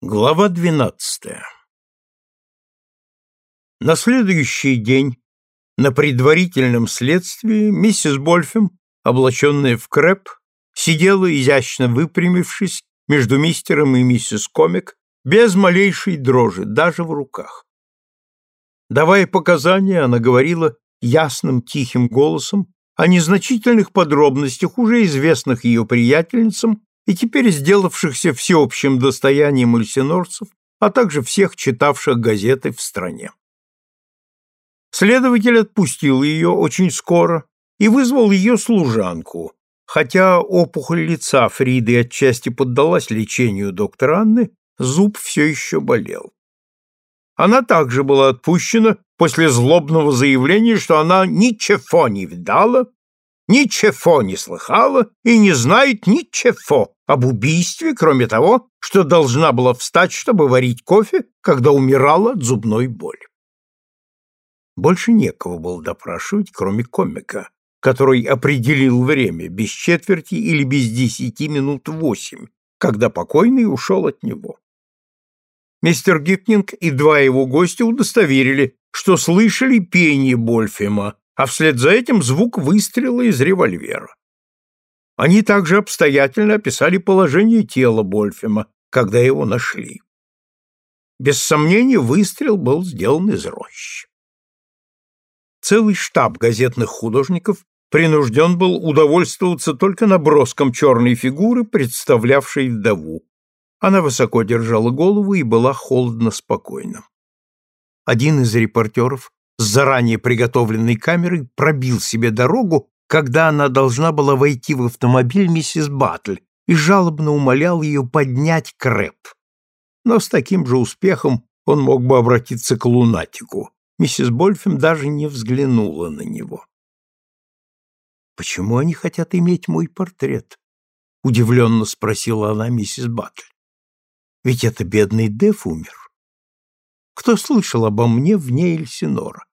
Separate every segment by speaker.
Speaker 1: Глава двенадцатая На следующий день на предварительном следствии миссис Больфем, облаченная в креп, сидела, изящно выпрямившись между мистером и миссис Комик, без малейшей дрожи, даже в руках. Давая показания, она говорила ясным тихим голосом о незначительных подробностях, уже известных ее приятельницам и теперь сделавшихся всеобщим достоянием эльсинорцев, а также всех читавших газеты в стране. Следователь отпустил ее очень скоро и вызвал ее служанку, хотя опухоль лица Фриды отчасти поддалась лечению доктора Анны, зуб все еще болел. Она также была отпущена после злобного заявления, что она ничего не видала ничего не слыхала и не знает ничего об убийстве, кроме того, что должна была встать, чтобы варить кофе, когда умирала от зубной боли. Больше некого было допрашивать, кроме комика, который определил время без четверти или без десяти минут восемь, когда покойный ушел от него. Мистер Гипнинг и два его гостя удостоверили, что слышали пение Больфема, а вслед за этим звук выстрела из револьвера. Они также обстоятельно описали положение тела Больфема, когда его нашли. Без сомнения, выстрел был сделан из рощи. Целый штаб газетных художников принужден был удовольствоваться только наброском черной фигуры, представлявшей вдову. Она высоко держала голову и была холодно спокойна. Один из репортеров с заранее приготовленной камерой пробил себе дорогу, когда она должна была войти в автомобиль миссис Баттль и жалобно умолял ее поднять крэп. Но с таким же успехом он мог бы обратиться к лунатику. Миссис Больфем даже не взглянула на него. «Почему они хотят иметь мой портрет?» — удивленно спросила она миссис Баттль. «Ведь это бедный Деф умер. Кто слышал обо мне вне Эльсинора?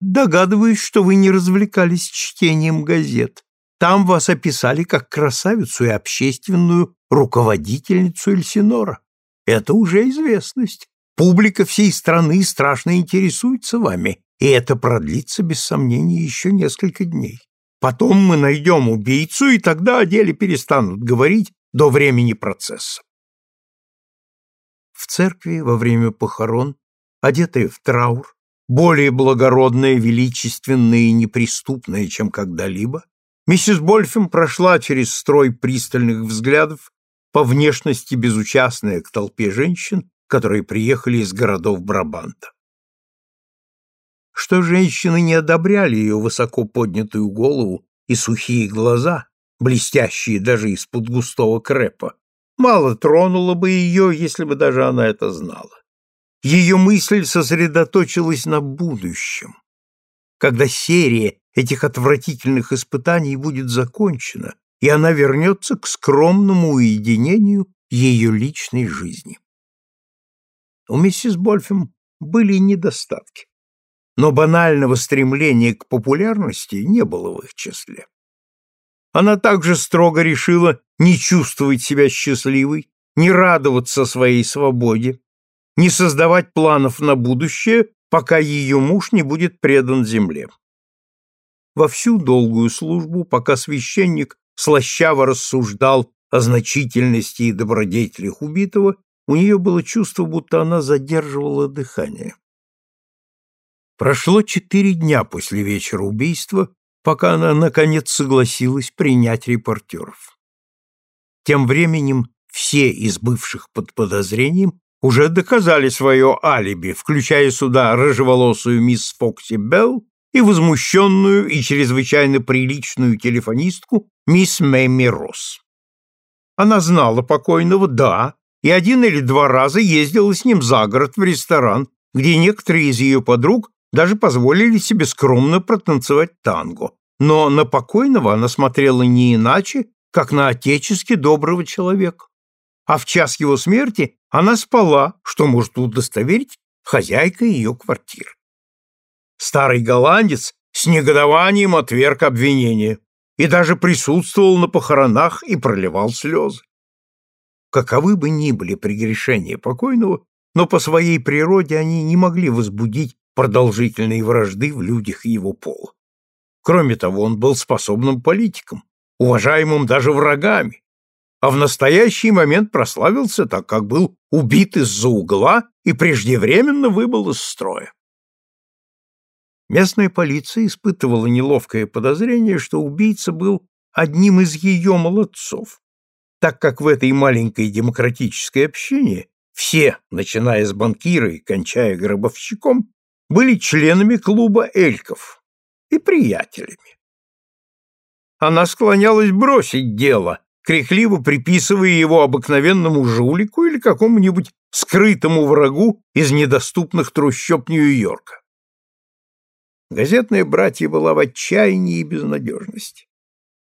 Speaker 1: Догадываюсь, что вы не развлекались чтением газет. Там вас описали как красавицу и общественную руководительницу Эльсинора. Это уже известность. Публика всей страны страшно интересуется вами, и это продлится, без сомнения, еще несколько дней. Потом мы найдем убийцу, и тогда о деле перестанут говорить до времени процесса. В церкви во время похорон, одетая в траур, более благородная, величественная и неприступная, чем когда-либо, миссис Больфем прошла через строй пристальных взглядов, по внешности безучастная к толпе женщин, которые приехали из городов Брабанта. Что женщины не одобряли ее высоко поднятую голову и сухие глаза, блестящие даже из-под густого крепа, мало тронуло бы ее, если бы даже она это знала. Ее мысль сосредоточилась на будущем. Когда серия этих отвратительных испытаний будет закончена, и она вернется к скромному уединению ее личной жизни. У миссис Больфем были недостатки, но банального стремления к популярности не было в их числе. Она также строго решила не чувствовать себя счастливой, не радоваться своей свободе, не создавать планов на будущее, пока ее муж не будет предан земле. Во всю долгую службу, пока священник слащаво рассуждал о значительности и добродетелях убитого, у нее было чувство, будто она задерживала дыхание. Прошло четыре дня после вечера убийства, пока она, наконец, согласилась принять репортеров. Тем временем все из бывших под подозрением уже доказали свое алиби, включая сюда рыжеволосую мисс Фокси Белл и возмущенную и чрезвычайно приличную телефонистку мисс Мэмми Росс. Она знала покойного, да, и один или два раза ездила с ним за город в ресторан, где некоторые из ее подруг даже позволили себе скромно протанцевать танго. Но на покойного она смотрела не иначе, как на отечески доброго человека а в час его смерти она спала, что может удостоверить хозяйка ее квартиры. Старый голландец с негодованием отверг обвинение и даже присутствовал на похоронах и проливал слезы. Каковы бы ни были прегрешения покойного, но по своей природе они не могли возбудить продолжительной вражды в людях его пола. Кроме того, он был способным политиком, уважаемым даже врагами, а в настоящий момент прославился, так как был убит из-за угла и преждевременно выбыл из строя. Местная полиция испытывала неловкое подозрение, что убийца был одним из ее молодцов, так как в этой маленькой демократической общине все, начиная с банкира и кончая гробовщиком, были членами клуба эльков и приятелями. Она склонялась бросить дело, крикливо приписывая его обыкновенному жулику или какому-нибудь скрытому врагу из недоступных трущоб Нью-Йорка. Газетное братье была в отчаянии и безнадежности.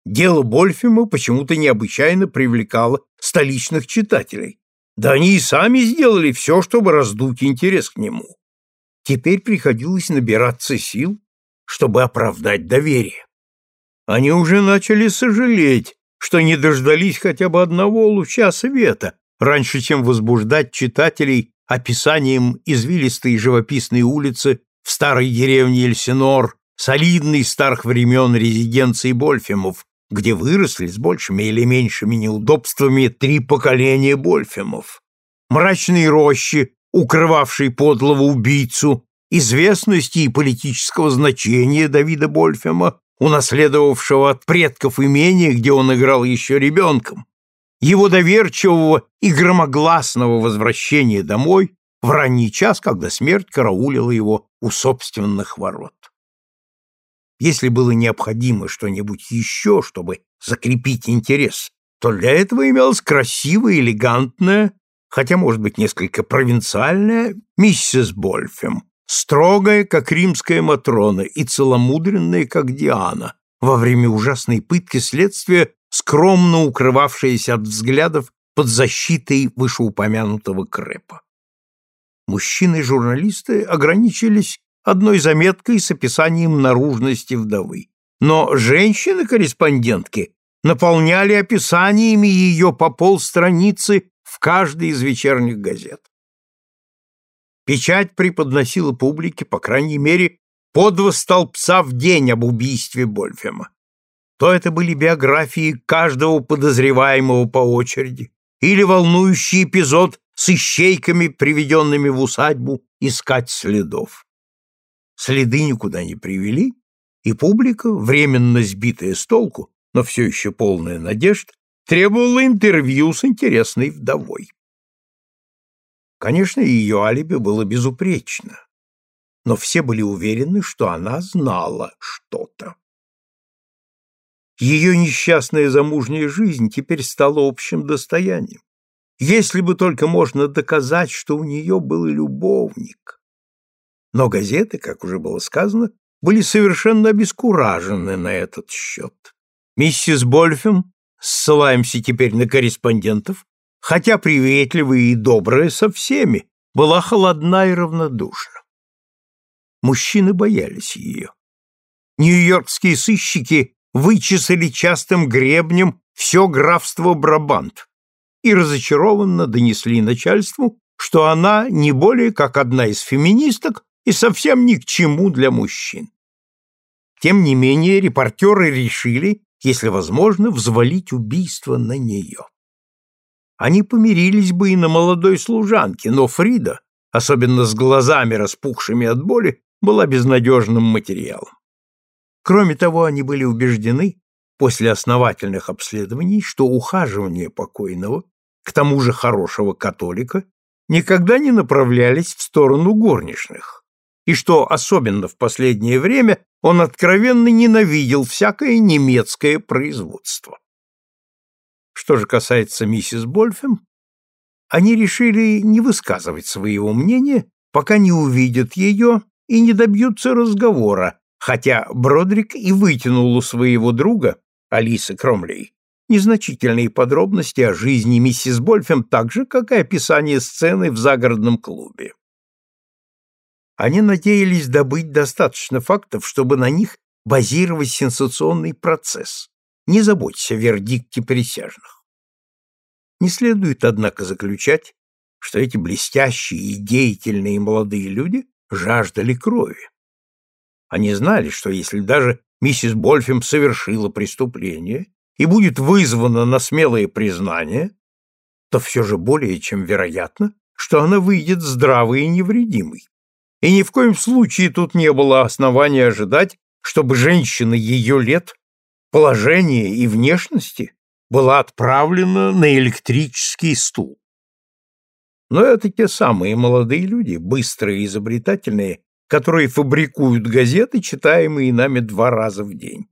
Speaker 1: Дело Больфема почему-то необычайно привлекало столичных читателей. Да они и сами сделали все, чтобы раздуть интерес к нему. Теперь приходилось набираться сил, чтобы оправдать доверие. Они уже начали сожалеть, что не дождались хотя бы одного луча света, раньше, чем возбуждать читателей описанием извилистой живописной улицы в старой деревне Эльсинор, солидной старых времен резиденции Больфемов, где выросли с большими или меньшими неудобствами три поколения Больфемов. Мрачные рощи, укрывавшие подлого убийцу, известности и политического значения Давида Больфема, унаследовавшего от предков имения, где он играл еще ребенком, его доверчивого и громогласного возвращения домой в ранний час, когда смерть караулила его у собственных ворот. Если было необходимо что-нибудь еще, чтобы закрепить интерес, то для этого имелась красивая, элегантная, хотя, может быть, несколько провинциальная миссис Больфем, строгая, как римская Матрона, и целомудренная, как Диана, во время ужасной пытки следствия, скромно укрывавшаяся от взглядов под защитой вышеупомянутого Крепа. Мужчины-журналисты ограничились одной заметкой с описанием наружности вдовы. Но женщины-корреспондентки наполняли описаниями ее по полстраницы в каждой из вечерних газет. Печать преподносила публике, по крайней мере, по два столбца в день об убийстве Больфема. То это были биографии каждого подозреваемого по очереди, или волнующий эпизод с ищейками, приведенными в усадьбу, искать следов. Следы никуда не привели, и публика, временно сбитая с толку, но все еще полная надежд, требовала интервью с интересной вдовой. Конечно, ее алиби было безупречно, но все были уверены, что она знала что-то. Ее несчастная замужняя жизнь теперь стала общим достоянием. Если бы только можно доказать, что у нее был любовник. Но газеты, как уже было сказано, были совершенно обескуражены на этот счет. Миссис Больфем, ссылаемся теперь на корреспондентов, хотя приветливая и добрая со всеми, была холодна и равнодушна. Мужчины боялись ее. Нью-Йоркские сыщики вычесали частым гребнем все графство Брабант, и разочарованно донесли начальству, что она не более как одна из феминисток и совсем ни к чему для мужчин. Тем не менее, репортеры решили, если возможно, взвалить убийство на нее. Они помирились бы и на молодой служанке, но Фрида, особенно с глазами распухшими от боли, была безнадежным материалом. Кроме того, они были убеждены, после основательных обследований, что ухаживание покойного к тому же хорошего католика, никогда не направлялись в сторону горничных, и что, особенно в последнее время, он откровенно ненавидел всякое немецкое производство. Что же касается миссис Больфем, они решили не высказывать своего мнения, пока не увидят ее и не добьются разговора, хотя Бродрик и вытянул у своего друга, Алисы Кромлей, незначительные подробности о жизни миссис Больфем, так же, как и описание сцены в загородном клубе. Они надеялись добыть достаточно фактов, чтобы на них базировать сенсационный процесс. Не заботься о вердикте присяжных. Не следует, однако, заключать, что эти блестящие и деятельные молодые люди жаждали крови. Они знали, что если даже миссис Больфем совершила преступление и будет вызвана на смелое признание, то все же более чем вероятно, что она выйдет здравой и невредимой. И ни в коем случае тут не было основания ожидать, чтобы женщина ее лет, положения и внешности была отправлена на электрический стул. Но это те самые молодые люди, быстрые и изобретательные, которые фабрикуют газеты, читаемые нами два раза в день.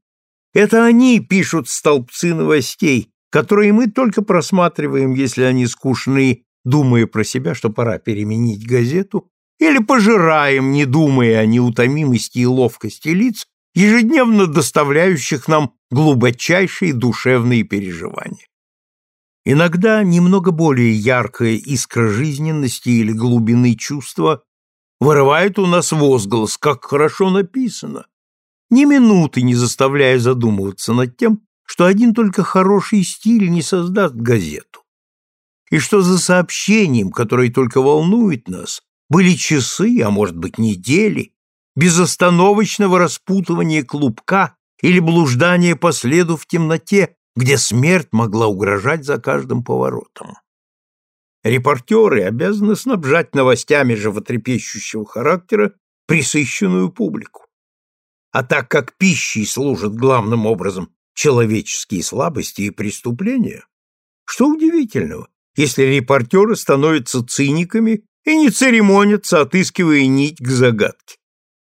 Speaker 1: Это они пишут столбцы новостей, которые мы только просматриваем, если они скучны, думая про себя, что пора переменить газету, или пожираем, не думая о неутомимости и ловкости лиц, ежедневно доставляющих нам глубочайшие душевные переживания. Иногда немного более яркая искра жизненности или глубины чувства вырывает у нас возглас, как хорошо написано, ни минуты не заставляя задумываться над тем, что один только хороший стиль не создаст газету, и что за сообщением, которое только волнует нас, были часы, а может быть недели, безостановочного распутывания клубка или блуждания по следу в темноте, где смерть могла угрожать за каждым поворотом. Репортеры обязаны снабжать новостями животрепещущего характера присыщенную публику. А так как пищей служат главным образом человеческие слабости и преступления, что удивительного, если репортеры становятся циниками и не церемонятся, отыскивая нить к загадке.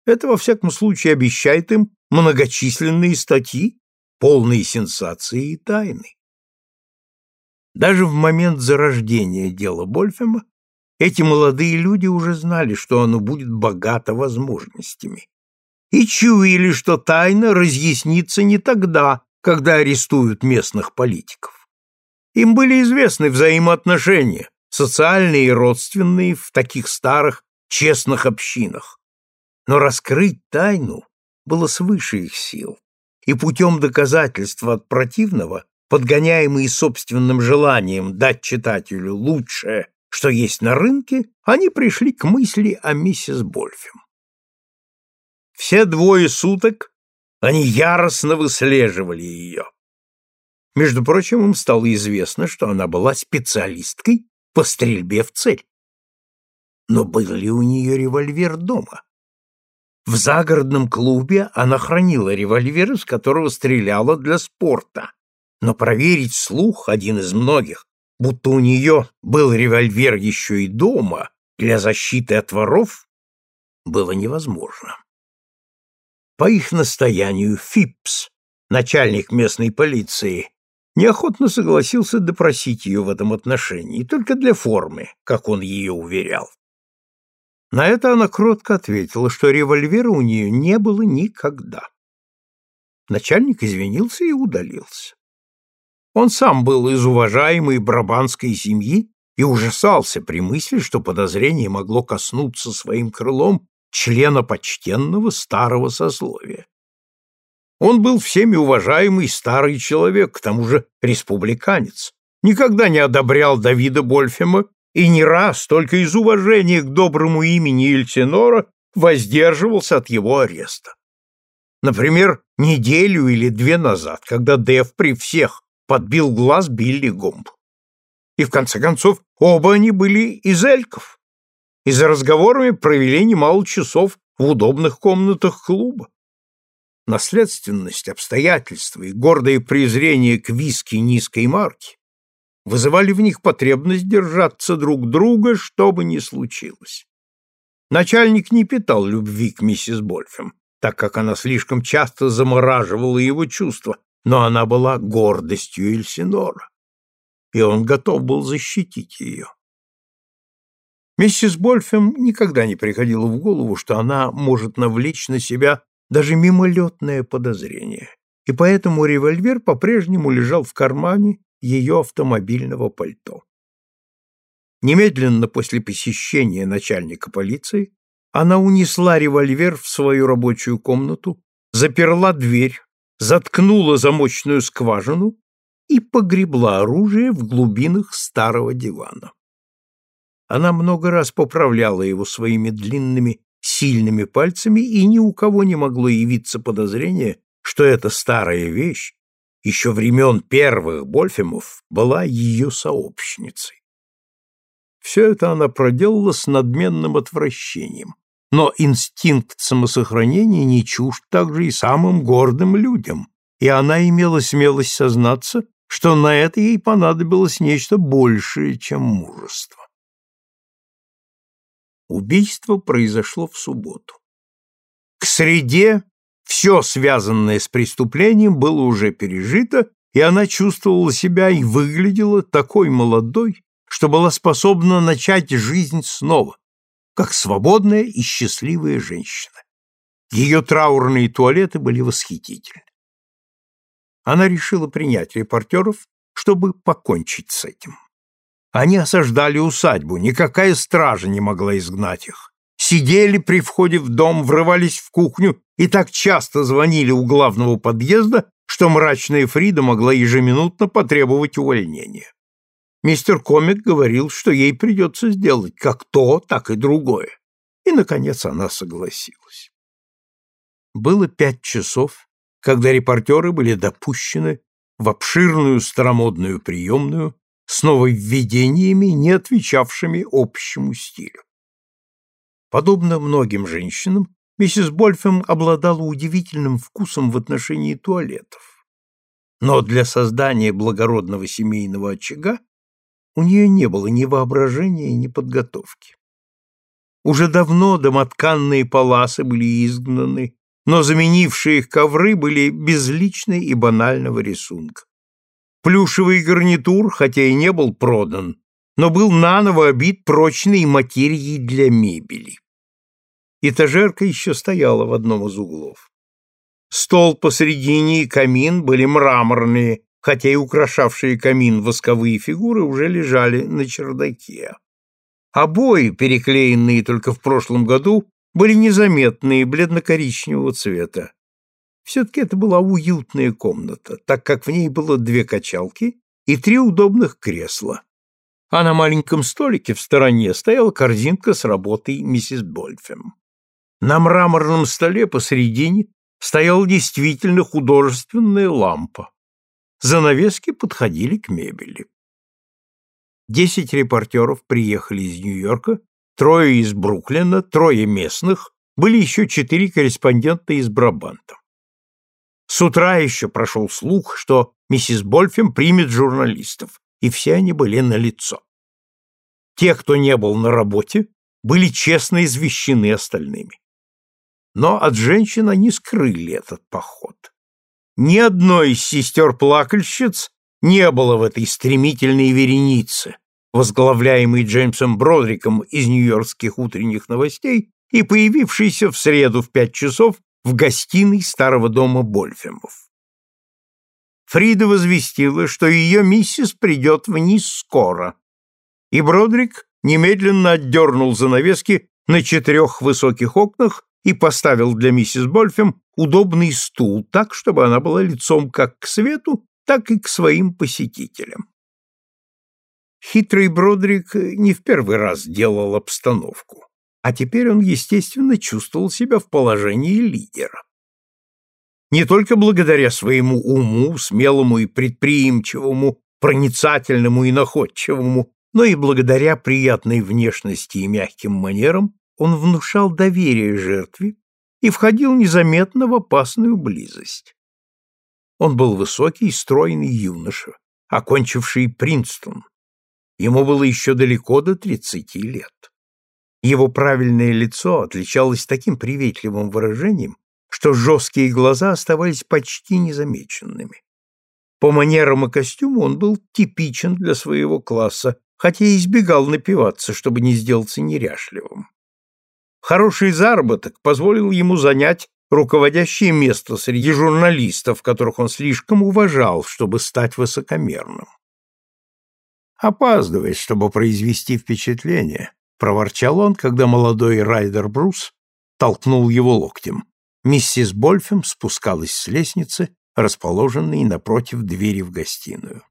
Speaker 1: Это, во всяком случае, обещает им многочисленные статьи, полные сенсации и тайны. Даже в момент зарождения дела Больфема эти молодые люди уже знали, что оно будет богато возможностями. И чуяли, что тайна разъяснится не тогда, когда арестуют местных политиков. Им были известны взаимоотношения, социальные и родственные в таких старых, честных общинах. Но раскрыть тайну было свыше их сил, и путем доказательства от противного подгоняемые собственным желанием дать читателю лучшее, что есть на рынке, они пришли к мысли о миссис Больфем. Все двое суток они яростно выслеживали ее. Между прочим, им стало известно, что она была специалисткой по стрельбе в цель. Но был ли у нее револьвер дома? В загородном клубе она хранила револьвер, из которого стреляла для спорта, но проверить слух один из многих, будто у нее был револьвер еще и дома для защиты от воров, было невозможно. По их настоянию Фипс, начальник местной полиции, неохотно согласился допросить ее в этом отношении, только для формы, как он ее уверял. На это она кротко ответила, что револьвера у нее не было никогда. Начальник извинился и удалился. Он сам был из уважаемой брабанской семьи и ужасался при мысли, что подозрение могло коснуться своим крылом члена почтенного старого сословия. Он был всеми уважаемый старый человек, к тому же республиканец, никогда не одобрял Давида Больфема и не раз, только из уважения к доброму имени Эльсинора, воздерживался от его ареста. Например, неделю или две назад, когда Дэв при всех подбил глаз Билли Гомб. И в конце концов оба они были из эльков, и за разговорами провели немало часов в удобных комнатах клуба. Наследственность, обстоятельства и гордое презрение к виски низкой марки вызывали в них потребность держаться друг друга, что бы ни случилось. Начальник не питал любви к миссис Больфем, так как она слишком часто замораживала его чувства, но она была гордостью Эльсинора, и он готов был защитить ее. Миссис Больфем никогда не приходило в голову, что она может навлечь на себя даже мимолетное подозрение, и поэтому револьвер по-прежнему лежал в кармане ее автомобильного пальто. Немедленно после посещения начальника полиции она унесла револьвер в свою рабочую комнату, заперла дверь заткнула замочную скважину и погребла оружие в глубинах старого дивана. Она много раз поправляла его своими длинными, сильными пальцами, и ни у кого не могло явиться подозрение, что эта старая вещь, еще времен первых Больфемов, была ее сообщницей. Все это она проделала с надменным отвращением, но инстинкт самосохранения не чужд также и самым гордым людям, и она имела смелость сознаться, что на это ей понадобилось нечто большее, чем мужество. Убийство произошло в субботу. К среде все, связанное с преступлением, было уже пережито, и она чувствовала себя и выглядела такой молодой, что была способна начать жизнь снова, как свободная и счастливая женщина. Ее траурные туалеты были восхитительны. Она решила принять репортеров, чтобы покончить с этим. Они осаждали усадьбу, никакая стража не могла изгнать их. Сидели при входе в дом, врывались в кухню и так часто звонили у главного подъезда, что мрачная Фрида могла ежеминутно потребовать увольнения. Мистер Комик говорил, что ей придется сделать как то, так и другое. И, наконец, она согласилась. Было пять часов, когда репортеры были допущены в обширную старомодную приемную с нововведениями, не отвечавшими общему стилю. Подобно многим женщинам, миссис Больфем обладала удивительным вкусом в отношении туалетов. Но для создания благородного семейного очага у нее не было ни воображения, ни подготовки. Уже давно домотканные паласы были изгнаны, но заменившие их ковры были безличны и банального рисунка. Плюшевый гарнитур, хотя и не был продан, но был наново обит прочной материей для мебели. Этажерка еще стояла в одном из углов. Стол посредине и камин были мраморные, хотя и украшавшие камин восковые фигуры уже лежали на чердаке. Обои, переклеенные только в прошлом году, были незаметные, бледно-коричневого цвета. Все-таки это была уютная комната, так как в ней было две качалки и три удобных кресла. А на маленьком столике в стороне стояла корзинка с работой миссис Больфем. На мраморном столе посредине стояла действительно художественная лампа. Занавески подходили к мебели. Десять репортеров приехали из Нью-Йорка, трое из Бруклина, трое местных, были еще четыре корреспондента из Брабанта. С утра еще прошел слух, что миссис Больфем примет журналистов, и все они были на лицо. Те, кто не был на работе, были честно извещены остальными. Но от женщин они скрыли этот поход. Ни одной из сестер-плакальщиц не было в этой стремительной веренице, возглавляемой Джеймсом Бродриком из нью-йоркских утренних новостей и появившейся в среду в пять часов в гостиной старого дома Больфемов. Фрида возвестила, что ее миссис придет вниз скоро, и Бродрик немедленно отдернул занавески на четырех высоких окнах и поставил для миссис Больфем удобный стул так, чтобы она была лицом как к свету, так и к своим посетителям. Хитрый Бродрик не в первый раз делал обстановку а теперь он, естественно, чувствовал себя в положении лидера. Не только благодаря своему уму, смелому и предприимчивому, проницательному и находчивому, но и благодаря приятной внешности и мягким манерам он внушал доверие жертве и входил незаметно в опасную близость. Он был высокий, стройный юноша, окончивший Принстон. Ему было еще далеко до тридцати лет. Его правильное лицо отличалось таким приветливым выражением, что жесткие глаза оставались почти незамеченными. По манерам и костюму он был типичен для своего класса, хотя и избегал напиваться, чтобы не сделаться неряшливым. Хороший заработок позволил ему занять руководящее место среди журналистов, которых он слишком уважал, чтобы стать высокомерным. Опаздывает, чтобы произвести впечатление, — проворчал он, когда молодой Райдер Брус толкнул его локтем. Миссис Больфем спускалась с лестницы, расположенный напротив двери в гостиную.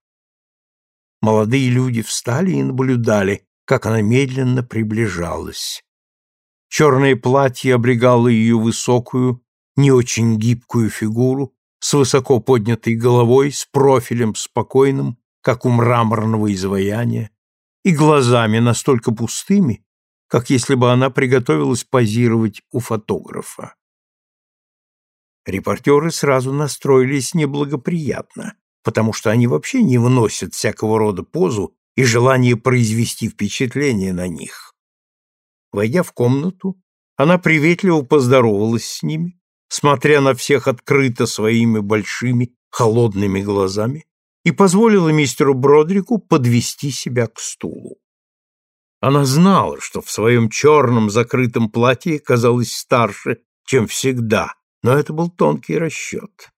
Speaker 1: Молодые люди встали и наблюдали, как она медленно приближалась. Черное платье облегало ее высокую, не очень гибкую фигуру, с высоко поднятой головой, с профилем спокойным, как у мраморного изваяния, и глазами настолько пустыми, как если бы она приготовилась позировать у фотографа. Репортеры сразу настроились неблагоприятно, потому что они вообще не выносят всякого рода позу и желание произвести впечатление на них. Войдя в комнату, она приветливо поздоровалась с ними, смотря на всех открыто своими большими холодными глазами, и позволила мистеру Бродрику подвести себя к стулу. Она знала, что в своем черном закрытом платье казалась старше, чем всегда, но это был тонкий расчет.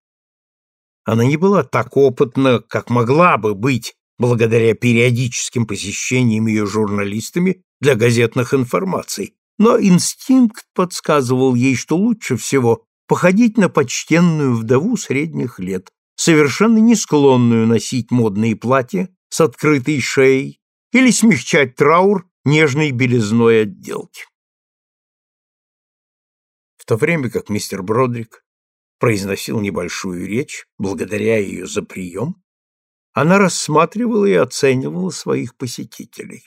Speaker 1: Она не была так опытна, как могла бы быть, благодаря периодическим посещениям ее журналистами для газетных информаций, но инстинкт подсказывал ей, что лучше всего походить на почтенную вдову средних лет, совершенно не склонную носить модные платья с открытой шеей или смягчать траур нежной белизной отделки то время как мистер Бродрик произносил небольшую речь, благодаря ее за прием, она рассматривала и оценивала своих посетителей.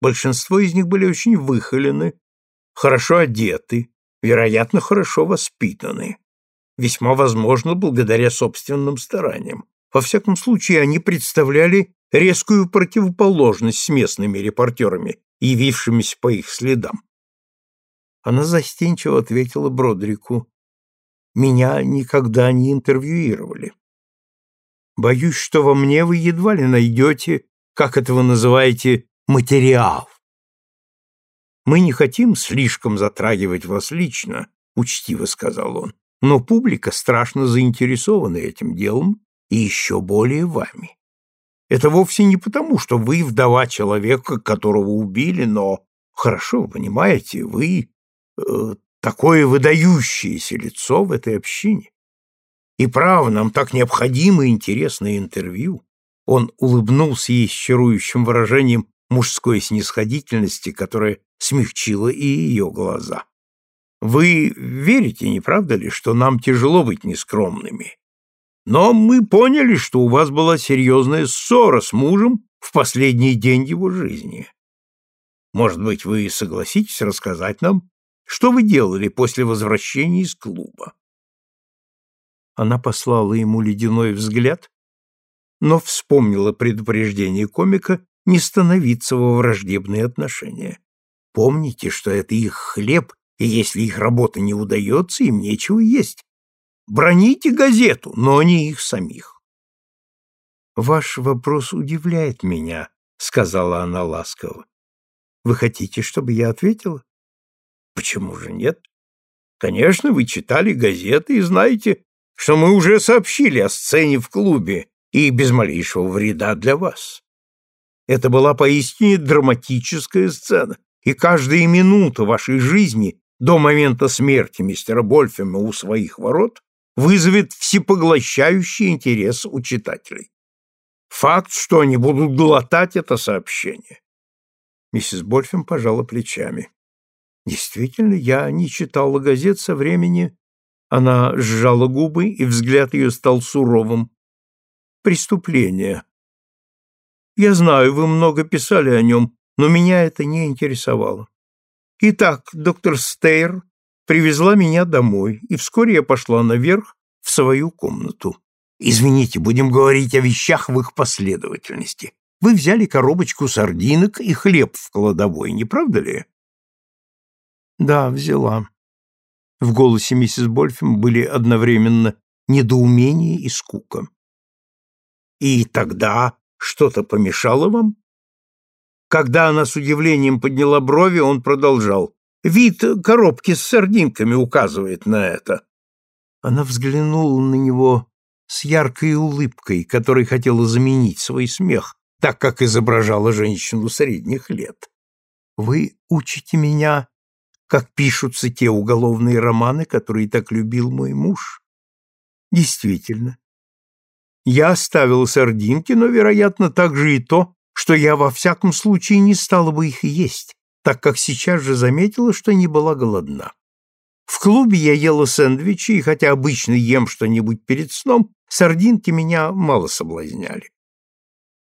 Speaker 1: Большинство из них были очень выхолены, хорошо одеты, вероятно, хорошо воспитаны, весьма возможно, благодаря собственным стараниям. Во всяком случае, они представляли резкую противоположность с местными репортерами, явившимися по их следам. Она застенчиво ответила Бродрику. «Меня никогда не интервьюировали. Боюсь, что во мне вы едва ли найдете, как это вы называете, материал. Мы не хотим слишком затрагивать вас лично, учтиво сказал он, но публика страшно заинтересована этим делом и еще более вами. Это вовсе не потому, что вы вдова человека, которого убили, но, хорошо, понимаете, вы Э, такое выдающееся лицо в этой общине. И право, нам так необходимо интересное интервью. Он улыбнулся ей с чарующим выражением мужской снисходительности, которое смягчило и ее глаза. Вы верите, не правда ли, что нам тяжело быть нескромными? Но мы поняли, что у вас была серьезная ссора с мужем в последний день его жизни. Может быть, вы согласитесь рассказать нам что вы делали после возвращения из клуба? Она послала ему ледяной взгляд, но вспомнила предупреждение комика не становиться во враждебные отношения. Помните, что это их хлеб, и если их работа не удается, им нечего есть. Броните газету, но не их самих. «Ваш вопрос удивляет меня», — сказала она ласково. «Вы хотите, чтобы я ответила?» Почему же нет? Конечно, вы читали газеты и знаете, что мы уже сообщили о сцене в клубе и без малейшего вреда для вас. Это была поистине драматическая сцена, и каждая минута вашей жизни до момента смерти мистера Больфема у своих ворот вызовет всепоглощающий интерес у читателей. Факт, что они будут глотать это сообщение. Миссис Больфем пожала плечами. Действительно, я не читала газет со времени. Она сжала губы, и взгляд ее стал суровым. Преступление. Я знаю, вы много писали о нем, но меня это не интересовало. Итак, доктор Стейр привезла меня домой, и вскоре я пошла наверх в свою комнату. Извините, будем говорить о вещах в их последовательности. Вы взяли коробочку сардинок и хлеб в кладовой, не правда ли? Да, взяла. В голосе миссис Больфем были одновременно недоумение и скука. И тогда что-то помешало вам? Когда она с удивлением подняла брови, он продолжал. Вид коробки с сардинками указывает на это. Она взглянула на него с яркой улыбкой, которой хотела заменить свой смех, так как изображала женщину средних лет. «Вы учите меня как пишутся те уголовные романы, которые так любил мой муж. Действительно. Я оставила сардинки, но, вероятно, также и то, что я во всяком случае не стала бы их есть, так как сейчас же заметила, что не была голодна. В клубе я ела сэндвичи, и хотя обычно ем что-нибудь перед сном, сардинки меня мало соблазняли.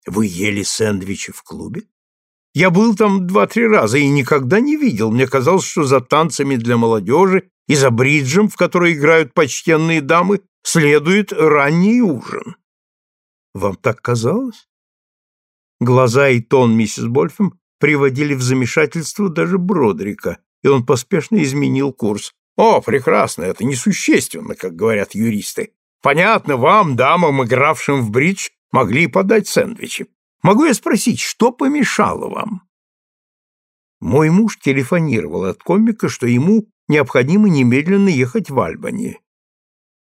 Speaker 1: Вы ели сэндвичи в клубе? Я был там два-три раза и никогда не видел. Мне казалось, что за танцами для молодежи и за бриджем, в который играют почтенные дамы, следует ранний ужин. Вам так казалось? Глаза и тон миссис Больфем приводили в замешательство даже Бродрика, и он поспешно изменил курс. О, прекрасно, это несущественно, как говорят юристы. Понятно, вам, дамам, игравшим в бридж, могли подать сэндвичи. Могу я спросить, что помешало вам? Мой муж телефонировал от комика, что ему необходимо немедленно ехать в Альбани,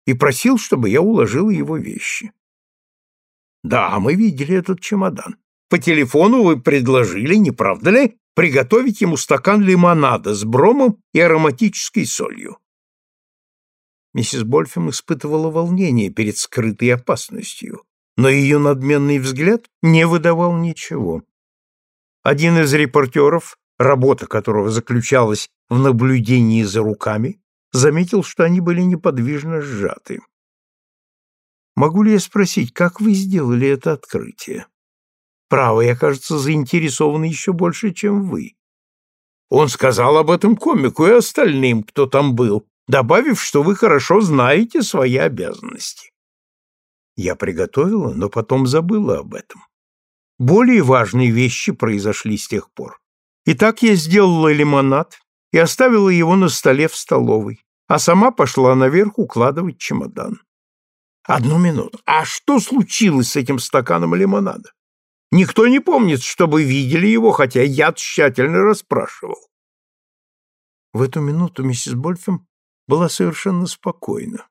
Speaker 1: и просил, чтобы я уложил его вещи. Да, мы видели этот чемодан. По телефону вы предложили, не правда ли, приготовить ему стакан лимонада с бромом и ароматической солью. Миссис Больфем испытывала волнение перед скрытой опасностью, но ее надменный взгляд не выдавал ничего. Один из репортеров, работа которого заключалась в наблюдении за руками, заметил, что они были неподвижно сжаты. «Могу ли я спросить, как вы сделали это открытие?» Право, я, кажется, заинтересован еще больше, чем вы. Он сказал об этом комику и остальным, кто там был, добавив, что вы хорошо знаете свои обязанности. Я приготовила, но потом забыла об этом. Более важные вещи произошли с тех пор. Итак, я сделала лимонад и оставила его на столе в столовой, а сама пошла наверх укладывать чемодан. Одну минуту. А что случилось с этим стаканом лимонада? Никто не помнит, чтобы видели его, хотя я тщательно расспрашивал. В эту минуту миссис Больфем была совершенно спокойна,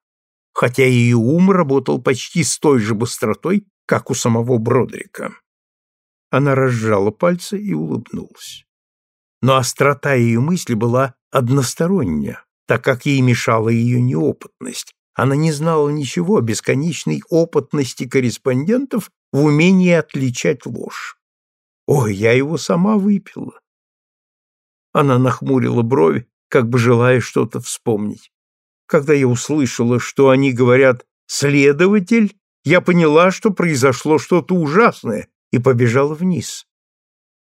Speaker 1: хотя ее ум работал почти с той же быстротой, как у самого Бродрика. Она разжала пальцы и улыбнулась. Но острота ее мысли была односторонняя, так как ей мешала ее неопытность. Она не знала ничего бесконечной опытности корреспондентов в умении отличать ложь. Ой, я его сама выпила. Она нахмурила брови, как бы желая что-то вспомнить. Когда я услышала, что они говорят «следователь», я поняла, что произошло что-то ужасное, и побежала вниз.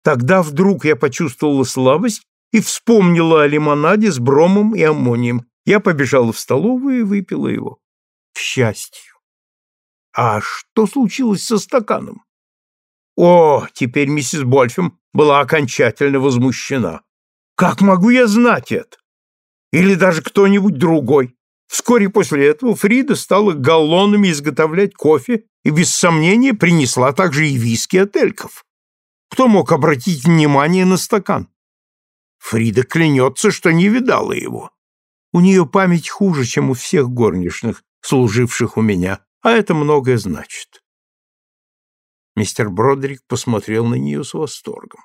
Speaker 1: Тогда вдруг я почувствовала слабость и вспомнила о лимонаде с бромом и аммонием. Я побежала в столовую и выпила его. К счастью. А что случилось со стаканом? О, теперь миссис Больфем была окончательно возмущена. Как могу я знать это? Или даже кто-нибудь другой? Вскоре после этого Фрида стала галлонами изготовлять кофе и без сомнения принесла также и виски от эльков. Кто мог обратить внимание на стакан? Фрида клянется, что не видала его. У нее память хуже, чем у всех горничных, служивших у меня, а это многое значит. Мистер Бродрик посмотрел на нее с восторгом.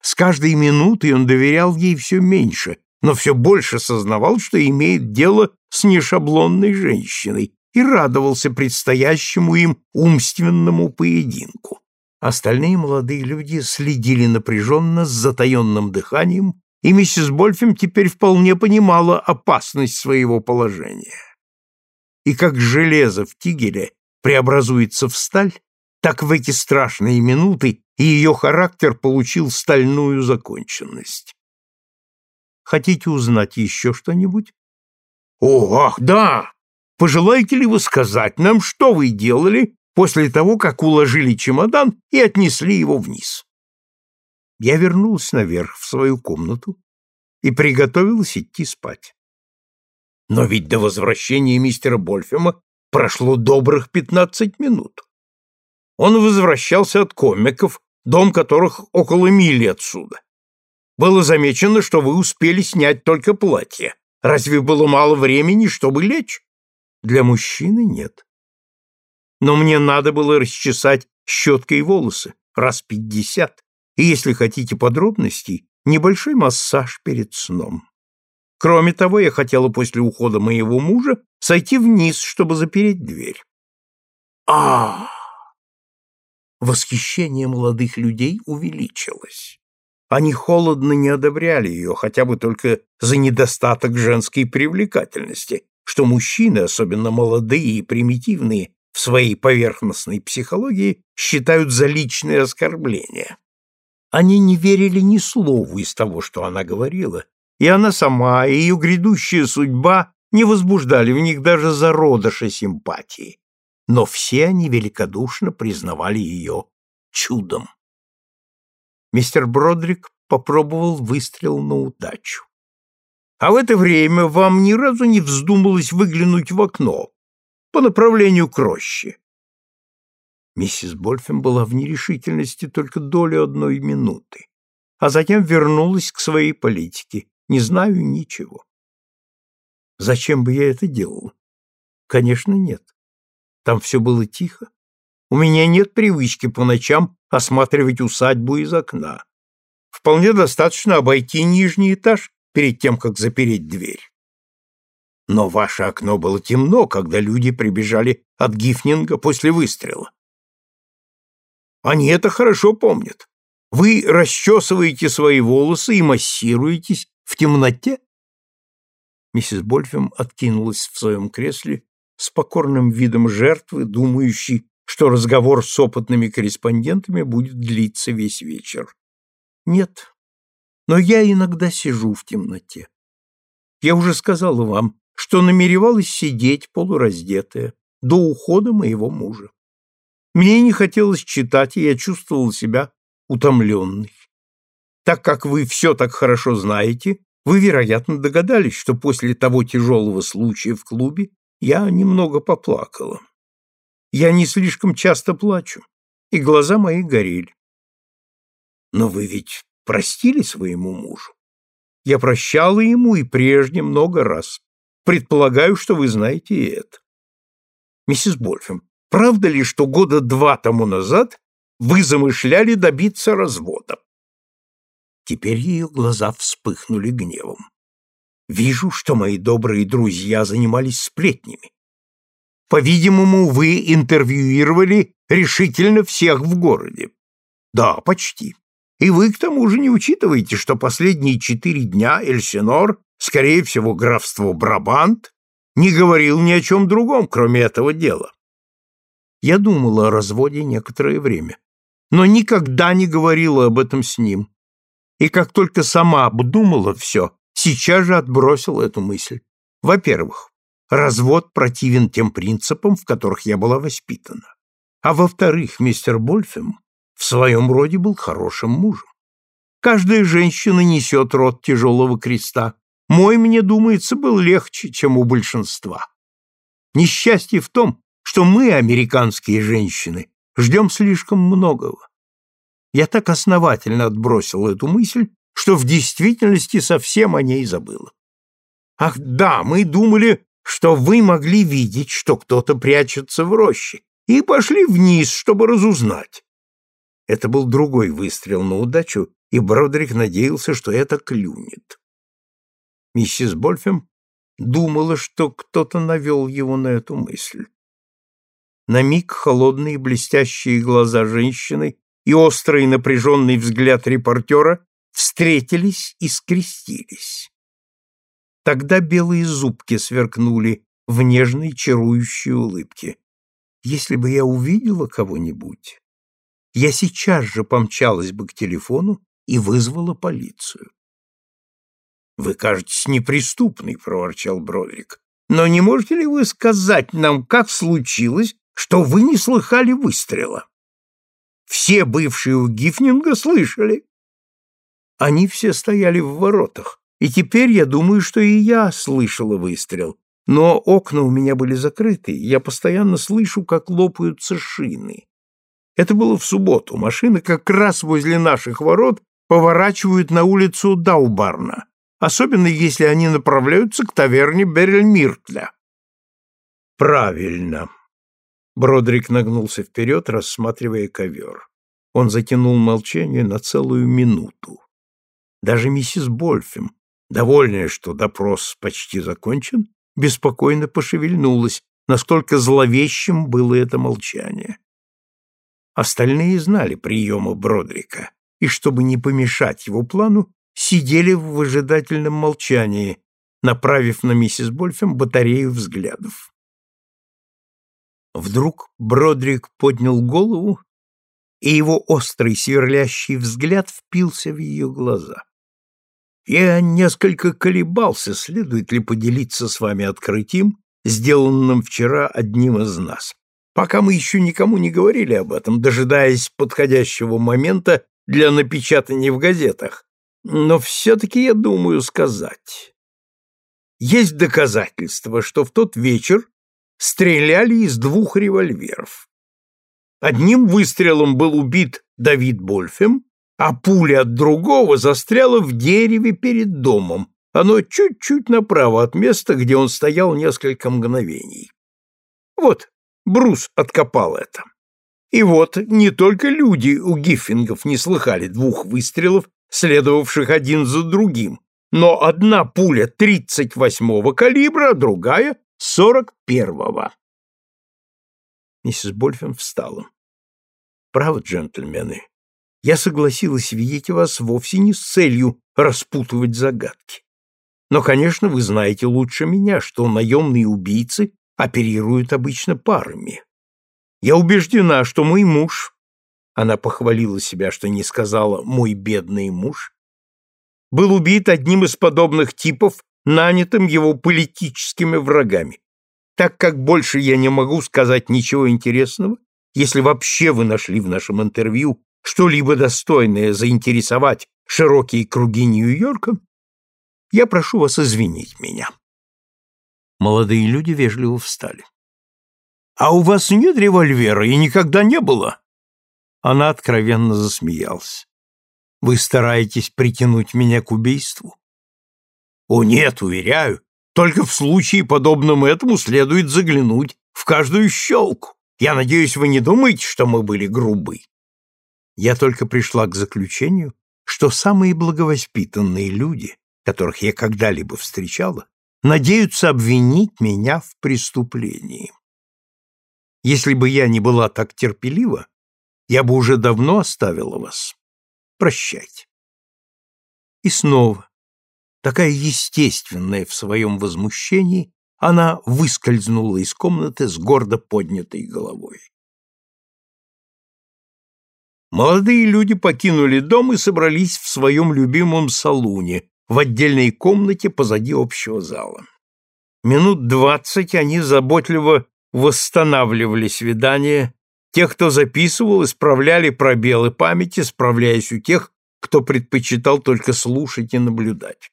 Speaker 1: С каждой минутой он доверял ей все меньше, но все больше сознавал, что имеет дело с нешаблонной женщиной и радовался предстоящему им умственному поединку. Остальные молодые люди следили напряженно с затаенным дыханием, и миссис Больфем теперь вполне понимала опасность своего положения и как железо в тигеле преобразуется в сталь, так в эти страшные минуты ее характер получил стальную законченность. Хотите узнать еще что-нибудь? О, ах, да! Пожелаете ли вы сказать нам, что вы делали после того, как уложили чемодан и отнесли его вниз? Я вернулась наверх в свою комнату и приготовилась идти спать. Но ведь до возвращения мистера Больфема прошло добрых пятнадцать минут. Он возвращался от комиков, дом которых около мили отсюда. Было замечено, что вы успели снять только платье. Разве было мало времени, чтобы лечь? Для мужчины нет. Но мне надо было расчесать щеткой волосы раз пятьдесят, и, если хотите подробностей, небольшой массаж перед сном. Кроме того, я хотела после ухода моего мужа сойти вниз, чтобы запереть дверь. А! Восхищение молодых людей увеличилось. Они холодно не одобряли ее, хотя бы только за недостаток женской привлекательности, что мужчины, особенно молодые и примитивные в своей поверхностной психологии, считают за личное оскорбление. Они не верили ни слову из того, что она говорила, и она сама, и ее грядущая судьба не возбуждали в них даже зародыша симпатии. Но все они великодушно признавали ее чудом. Мистер Бродрик попробовал выстрел на удачу. А в это время вам ни разу не вздумалось выглянуть в окно по направлению к роще. Миссис Больфем была в нерешительности только долю одной минуты, а затем вернулась к своей политике. Не знаю ничего. Зачем бы я это делал? Конечно, нет. Там все было тихо. У меня нет привычки по ночам осматривать усадьбу из окна. Вполне достаточно обойти нижний этаж перед тем, как запереть дверь. Но ваше окно было темно, когда люди прибежали от Гифнинга после выстрела. Они это хорошо помнят. Вы расчесываете свои волосы и массируетесь в темноте? Миссис Больфем откинулась в своем кресле с покорным видом жертвы, думающей, что разговор с опытными корреспондентами будет длиться весь вечер. Нет, но я иногда сижу в темноте. Я уже сказала вам, что намеревалась сидеть полураздетая до ухода моего мужа. Мне не хотелось читать, и я чувствовала себя утомленной. Так как вы все так хорошо знаете, вы, вероятно, догадались, что после того тяжелого случая в клубе я немного поплакала. Я не слишком часто плачу, и глаза мои горели. Но вы ведь простили своему мужу? Я прощала ему и прежде много раз. Предполагаю, что вы знаете и это. Миссис Больфем, правда ли, что года два тому назад вы замышляли добиться развода? Теперь ее глаза вспыхнули гневом. Вижу, что мои добрые друзья занимались сплетнями. По-видимому, вы интервьюировали решительно всех в городе. Да, почти. И вы к тому же не учитываете, что последние четыре дня Эльсинор, скорее всего, графство Брабант, не говорил ни о чем другом, кроме этого дела. Я думала о разводе некоторое время, но никогда не говорила об этом с ним. И как только сама обдумала все, сейчас же отбросила эту мысль. Во-первых, Развод противен тем принципам, в которых я была воспитана. А во-вторых, мистер Больфем в своем роде был хорошим мужем. Каждая женщина несет род тяжелого креста. Мой, мне думается, был легче, чем у большинства. Несчастье в том, что мы, американские женщины, ждем слишком многого. Я так основательно отбросил эту мысль, что в действительности совсем о ней забыла. Ах да, мы думали, что вы могли видеть, что кто-то прячется в роще, и пошли вниз, чтобы разузнать. Это был другой выстрел на удачу, и Бродрик надеялся, что это клюнет. Миссис Больфем думала, что кто-то навел его на эту мысль. На миг холодные блестящие глаза женщины и острый напряженный взгляд репортера встретились и скрестились. Тогда белые зубки сверкнули в нежной чарующей улыбке. Если бы я увидела кого-нибудь, я сейчас же помчалась бы к телефону и вызвала полицию. «Вы кажетесь неприступной», — проворчал Бродрик. «Но не можете ли вы сказать нам, как случилось, что вы не слыхали выстрела?» «Все бывшие у Гифнинга слышали». Они все стояли в воротах, и теперь я думаю, что и я слышала выстрел, но окна у меня были закрыты, и я постоянно слышу, как лопаются шины. Это было в субботу. Машины как раз возле наших ворот поворачивают на улицу Даубарна, особенно если они направляются к таверне Берельмиртля. Правильно. Бродрик нагнулся вперед, рассматривая ковер. Он затянул молчание на целую минуту. Даже миссис Больфем, Довольная, что допрос почти закончен, беспокойно пошевельнулась, насколько зловещим было это молчание. Остальные знали приемы Бродрика, и, чтобы не помешать его плану, сидели в выжидательном молчании, направив на миссис Больфем батарею взглядов. Вдруг Бродрик поднял голову, и его острый сверлящий взгляд впился в ее глаза. Я несколько колебался, следует ли поделиться с вами открытием, сделанным вчера одним из нас. Пока мы еще никому не говорили об этом, дожидаясь подходящего момента для напечатания в газетах. Но все-таки я думаю сказать. Есть доказательства, что в тот вечер стреляли из двух револьверов. Одним выстрелом был убит Давид Больфем, а пуля от другого застряла в дереве перед домом. Оно чуть-чуть направо от места, где он стоял несколько мгновений. Вот, Брус откопал это. И вот, не только люди у Гиффингов не слыхали двух выстрелов, следовавших один за другим, но одна пуля 38-го калибра, а другая 41-го. Миссис Больфем встала. Право, джентльмены, я согласилась видеть вас вовсе не с целью распутывать загадки. Но, конечно, вы знаете лучше меня, что наемные убийцы оперируют обычно парами. Я убеждена, что мой муж, она похвалила себя, что не сказала «мой бедный муж», был убит одним из подобных типов, нанятым его политическими врагами. Так как больше я не могу сказать ничего интересного, если вообще вы нашли в нашем интервью что-либо достойное заинтересовать широкие круги Нью-Йорка, я прошу вас извинить меня. Молодые люди вежливо встали. «А у вас нет револьвера и никогда не было?» Она откровенно засмеялась. «Вы стараетесь притянуть меня к убийству?» «О нет, уверяю, только в случае, подобном этому, следует заглянуть в каждую щелку. Я надеюсь, вы не думаете, что мы были грубы?» Я только пришла к заключению, что самые благовоспитанные люди, которых я когда-либо встречала, надеются обвинить меня в преступлении. Если бы я не была так терпелива, я бы уже давно оставила вас. Прощайте. И снова, такая естественная в своем возмущении, она выскользнула из комнаты с гордо поднятой головой. Молодые люди покинули дом и собрались в своем любимом салуне, в отдельной комнате позади общего зала. Минут двадцать они заботливо восстанавливали свидание, тех, кто записывал, исправляли пробелы памяти, справляясь у тех, кто предпочитал только слушать и наблюдать.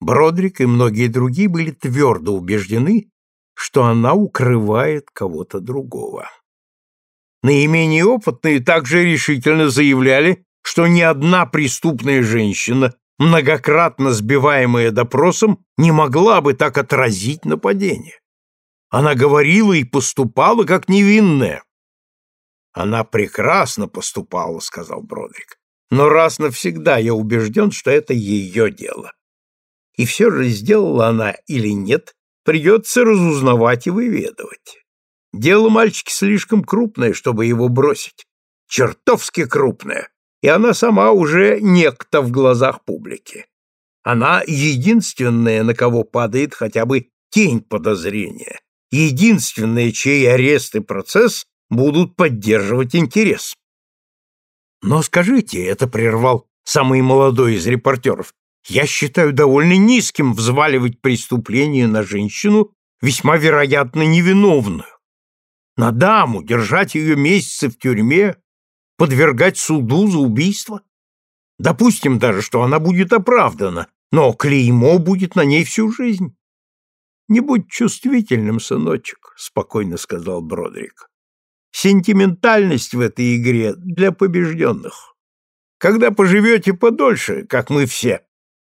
Speaker 1: Бродрик и многие другие были твердо убеждены, что она укрывает кого-то другого. Наименее опытные также решительно заявляли, что ни одна преступная женщина многократно сбиваемая допросом, не могла бы так отразить нападение. Она говорила и поступала, как невинная. Она прекрасно поступала, сказал Бродрик. Но раз навсегда я убежден, что это ее дело. И все же сделала она или нет, придется разузнавать и выведывать. Дело мальчики слишком крупное, чтобы его бросить. Чертовски крупное и она сама уже некто в глазах публики. Она единственная, на кого падает хотя бы тень подозрения, единственная, чей арест и процесс будут поддерживать интерес. Но скажите, это прервал самый молодой из репортеров, я считаю довольно низким взваливать преступление на женщину, весьма вероятно невиновную. На даму держать ее месяцы в тюрьме подвергать суду за убийство? Допустим даже, что она будет оправдана, но клеймо будет на ней всю жизнь. Не будь чувствительным, сыночек, спокойно сказал Бродрик. Сентиментальность в этой игре для побежденных. Когда поживете подольше, как мы все,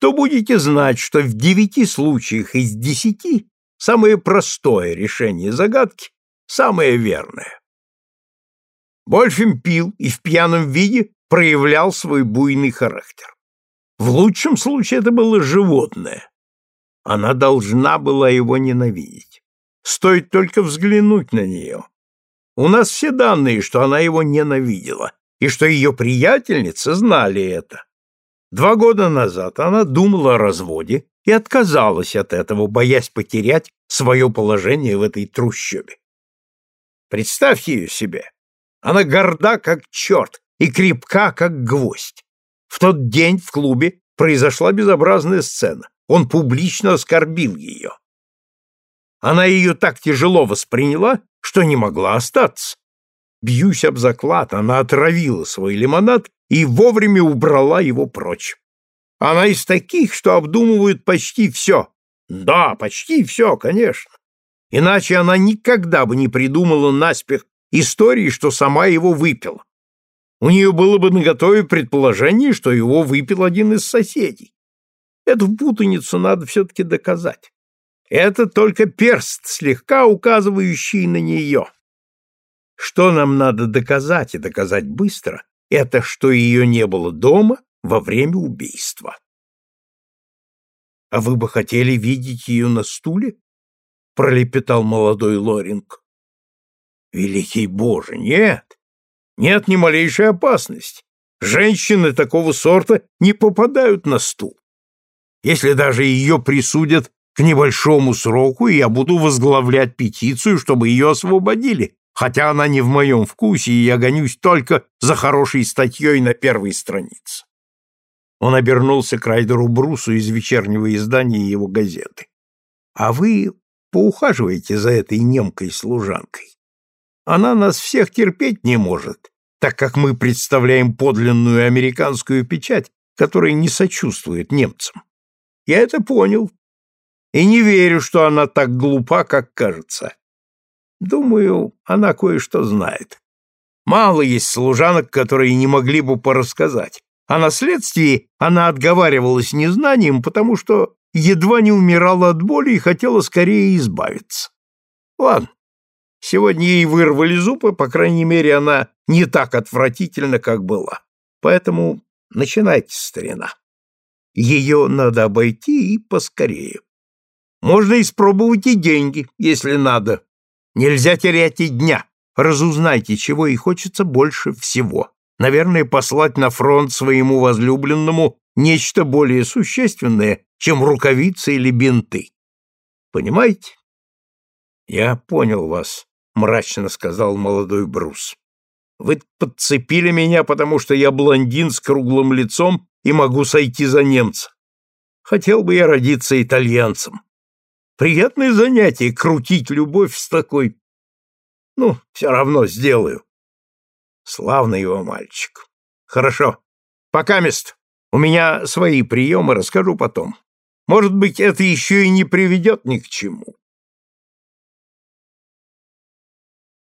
Speaker 1: то будете знать, что в девяти случаях из десяти самое простое решение загадки самое верное. Больфем пил и в пьяном виде проявлял свой буйный характер. В лучшем случае это было животное. Она должна была его ненавидеть. Стоит только взглянуть на нее. У нас все данные, что она его ненавидела, и что ее приятельницы знали это. Два года назад она думала о разводе и отказалась от этого, боясь потерять свое положение в этой трущобе. Представьте ее себе. Она горда, как черт, и крепка, как гвоздь. В тот день в клубе произошла безобразная сцена. Он публично оскорбил ее. Она ее так тяжело восприняла, что не могла остаться. Бьюсь об заклад, она отравила свой лимонад и вовремя убрала его прочь. Она из таких, что обдумывают почти все. Да, почти все, конечно. Иначе она никогда бы не придумала наспех истории, что сама его выпила. У нее было бы наготове предположение, что его выпил один из соседей. Эту путаницу надо все-таки доказать. Это только перст, слегка указывающий на нее. Что нам надо доказать, и доказать быстро, это что ее не было дома во время убийства. А вы бы хотели видеть ее на стуле? пролепетал молодой Лоринг. Великий Боже, нет. Нет ни малейшей опасности. Женщины такого сорта не попадают на стул. Если даже ее присудят к небольшому сроку, я буду возглавлять петицию, чтобы ее освободили, хотя она не в моем вкусе, и я гонюсь только за хорошей статьей на первой странице. Он обернулся к Райдеру Брусу из вечернего издания его газеты. «А вы поухаживаете за этой немкой-служанкой. Она нас всех терпеть не может, так как мы представляем подлинную американскую печать, которая не сочувствует немцам. Я это понял. И не верю, что она так глупа, как кажется. Думаю, она кое-что знает. Мало есть служанок, которые не могли бы порассказать. А на следствии она отговаривалась незнанием, потому что едва не умирала от боли и хотела скорее избавиться. Ладно, сегодня ей вырвали зубы, по крайней мере, она не так отвратительна, как была. Поэтому начинайте, старина. Ее надо обойти и поскорее. Можно испробовать и деньги, если надо. Нельзя терять и дня. Разузнайте, чего ей хочется больше всего. Наверное, послать на фронт своему возлюбленному нечто более существенное, чем рукавицы или бинты. Понимаете? Я понял вас, мрачно сказал молодой Брус. Вы подцепили меня, потому что я блондин с круглым лицом и могу сойти за немца. Хотел бы я родиться итальянцем. Приятное занятие крутить любовь с такой. Ну, все равно сделаю. Славный его мальчик. Хорошо. Пока мест. У меня свои приемы, расскажу потом. Может быть, это еще и не приведет ни к чему.